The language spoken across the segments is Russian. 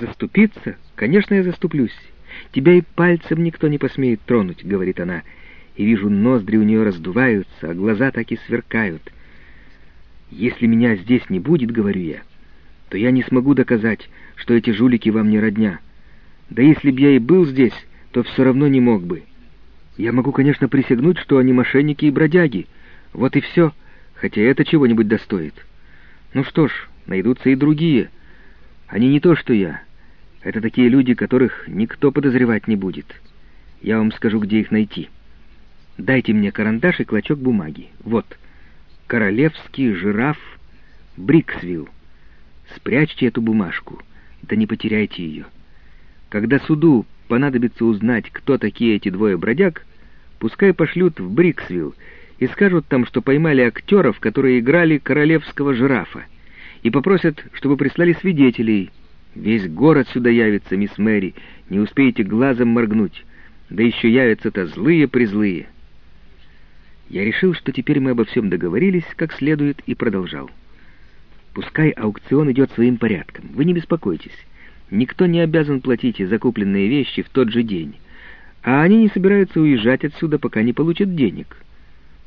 Заступиться? Конечно, я заступлюсь. Тебя и пальцем никто не посмеет тронуть, — говорит она. И вижу, ноздри у нее раздуваются, а глаза так и сверкают. Если меня здесь не будет, — говорю я, — то я не смогу доказать, что эти жулики вам не родня. Да если б я и был здесь, то все равно не мог бы. Я могу, конечно, присягнуть, что они мошенники и бродяги. Вот и все, хотя это чего-нибудь достоит. Ну что ж, найдутся и другие. Они не то, что я. Это такие люди, которых никто подозревать не будет. Я вам скажу, где их найти. Дайте мне карандаш и клочок бумаги. Вот. Королевский жираф Бриксвилл. Спрячьте эту бумажку, да не потеряйте ее. Когда суду понадобится узнать, кто такие эти двое бродяг, пускай пошлют в Бриксвилл и скажут там, что поймали актеров, которые играли королевского жирафа, и попросят, чтобы прислали свидетелей. Весь город сюда явится, мисс Мэри, не успеете глазом моргнуть, да еще явятся-то злые-призлые. Я решил, что теперь мы обо всем договорились как следует, и продолжал. Пускай аукцион идет своим порядком, вы не беспокойтесь. Никто не обязан платить за купленные вещи в тот же день, а они не собираются уезжать отсюда, пока не получат денег.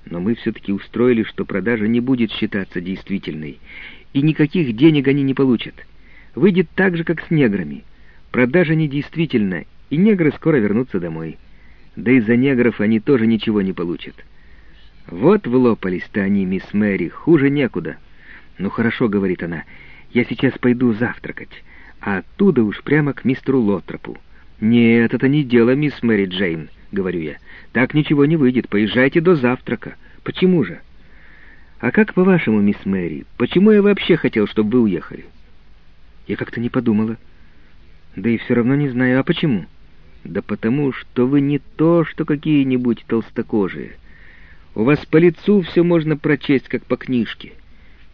Но мы все-таки устроили, что продажа не будет считаться действительной, и никаких денег они не получат. Выйдет так же, как с неграми. Продажа недействительна, и негры скоро вернутся домой. Да и за негров они тоже ничего не получат. Вот влопались-то они, мисс Мэри, хуже некуда. «Ну хорошо», — говорит она, — «я сейчас пойду завтракать» а оттуда уж прямо к мистеру Лотропу. «Нет, это не дело, мисс Мэри Джейн», — говорю я. «Так ничего не выйдет, поезжайте до завтрака». «Почему же?» «А как по-вашему, мисс Мэри, почему я вообще хотел, чтобы вы уехали?» «Я как-то не подумала». «Да и все равно не знаю, а почему?» «Да потому, что вы не то, что какие-нибудь толстокожие. У вас по лицу все можно прочесть, как по книжке.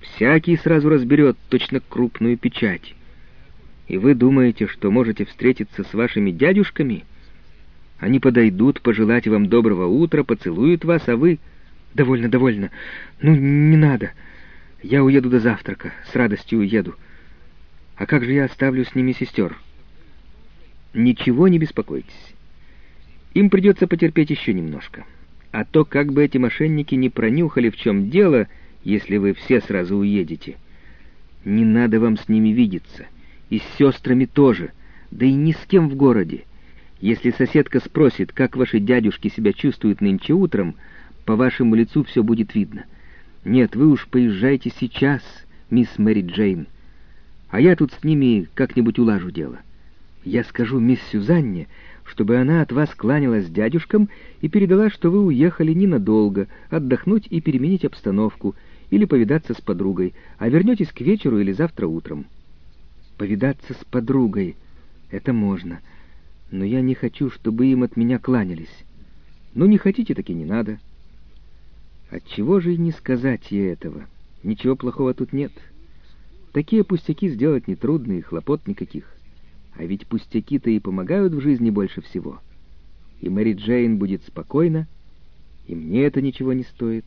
Всякий сразу разберет точно крупную печать». И вы думаете, что можете встретиться с вашими дядюшками? Они подойдут пожелать вам доброго утра, поцелуют вас, а вы... Довольно, довольно. Ну, не надо. Я уеду до завтрака, с радостью уеду. А как же я оставлю с ними сестер? Ничего не беспокойтесь. Им придется потерпеть еще немножко. А то, как бы эти мошенники не пронюхали, в чем дело, если вы все сразу уедете. Не надо вам с ними видеться и с сестрами тоже, да и ни с кем в городе. Если соседка спросит, как ваши дядюшки себя чувствуют нынче утром, по вашему лицу все будет видно. Нет, вы уж поезжайте сейчас, мисс Мэри Джейн, а я тут с ними как-нибудь улажу дело. Я скажу мисс Сюзанне, чтобы она от вас кланялась дядюшкам и передала, что вы уехали ненадолго, отдохнуть и переменить обстановку, или повидаться с подругой, а вернетесь к вечеру или завтра утром. Повидаться с подругой — это можно, но я не хочу, чтобы им от меня кланялись. Ну, не хотите, так и не надо. Отчего же и не сказать ей этого? Ничего плохого тут нет. Такие пустяки сделать нетрудно и хлопот никаких. А ведь пустяки-то и помогают в жизни больше всего. И Мэри Джейн будет спокойна, и мне это ничего не стоит.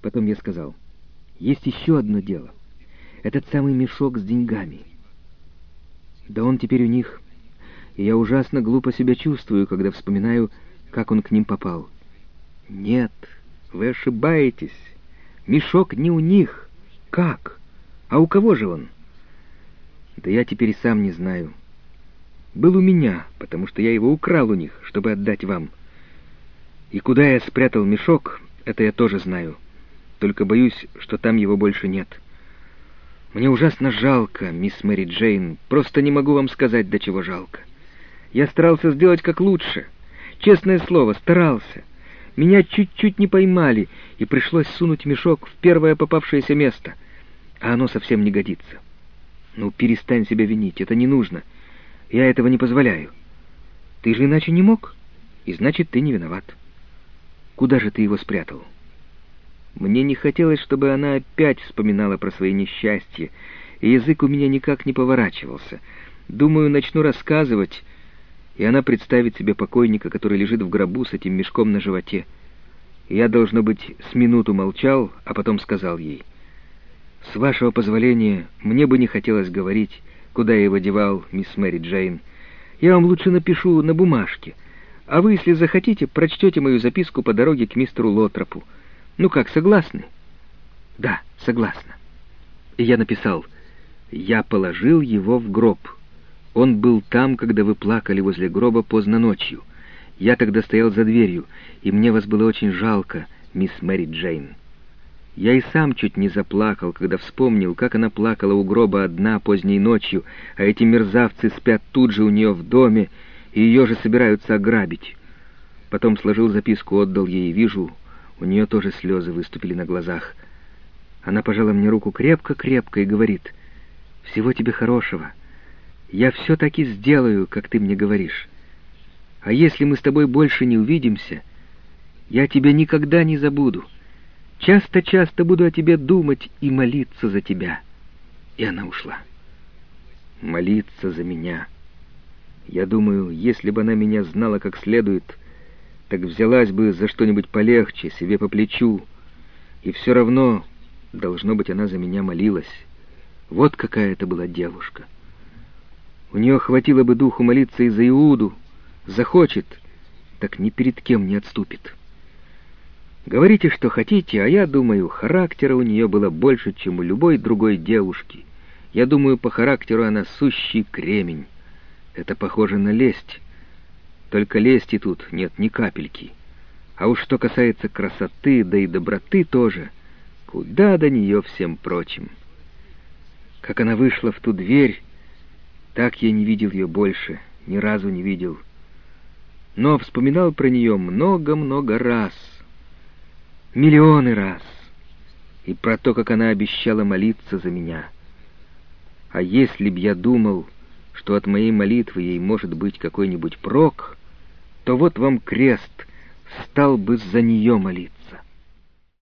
Потом я сказал, есть еще одно дело. Этот самый мешок с деньгами — да он теперь у них. И я ужасно глупо себя чувствую, когда вспоминаю, как он к ним попал. Нет, вы ошибаетесь. Мешок не у них. Как? А у кого же он? Да я теперь и сам не знаю. Был у меня, потому что я его украл у них, чтобы отдать вам. И куда я спрятал мешок, это я тоже знаю. Только боюсь, что там его больше нет». Мне ужасно жалко, мисс Мэри Джейн. Просто не могу вам сказать, до чего жалко. Я старался сделать как лучше. Честное слово, старался. Меня чуть-чуть не поймали, и пришлось сунуть мешок в первое попавшееся место. А оно совсем не годится. Ну, перестань себя винить, это не нужно. Я этого не позволяю. Ты же иначе не мог, и значит, ты не виноват. Куда же ты его спрятал?» Мне не хотелось, чтобы она опять вспоминала про свои несчастья, и язык у меня никак не поворачивался. Думаю, начну рассказывать, и она представит себе покойника, который лежит в гробу с этим мешком на животе. Я, должно быть, с минуту молчал, а потом сказал ей, «С вашего позволения, мне бы не хотелось говорить, Куда я его девал, мисс Мэри Джейн? Я вам лучше напишу на бумажке. А вы, если захотите, прочтете мою записку по дороге к мистеру Лотропу. Ну как, согласны? Да, согласна. И я написал, я положил его в гроб. Он был там, когда вы плакали возле гроба поздно ночью. Я тогда стоял за дверью, и мне вас было очень жалко, мисс Мэри Джейн. Я и сам чуть не заплакал, когда вспомнил, как она плакала у гроба одна поздней ночью, а эти мерзавцы спят тут же у нее в доме, и ее же собираются ограбить. Потом сложил записку, отдал ей, и вижу, у нее тоже слезы выступили на глазах. Она пожала мне руку крепко-крепко и говорит, «Всего тебе хорошего. Я все таки сделаю, как ты мне говоришь. А если мы с тобой больше не увидимся, я тебя никогда не забуду». Часто-часто буду о тебе думать и молиться за тебя». И она ушла. Молиться за меня. Я думаю, если бы она меня знала как следует, так взялась бы за что-нибудь полегче, себе по плечу. И все равно, должно быть, она за меня молилась. Вот какая это была девушка. У нее хватило бы духу молиться и за Иуду. Захочет, так ни перед кем не отступит. Говорите, что хотите, а я думаю, характера у нее было больше, чем у любой другой девушки. Я думаю, по характеру она сущий кремень. Это похоже на лесть. Только лести тут нет ни капельки. А уж что касается красоты, да и доброты тоже, куда до нее всем прочим. Как она вышла в ту дверь, так я не видел ее больше, ни разу не видел. Но вспоминал про нее много-много раз — Миллионы раз. И про то, как она обещала молиться за меня. А если б я думал, что от моей молитвы ей может быть какой-нибудь прок, то вот вам крест, стал бы за нее молиться.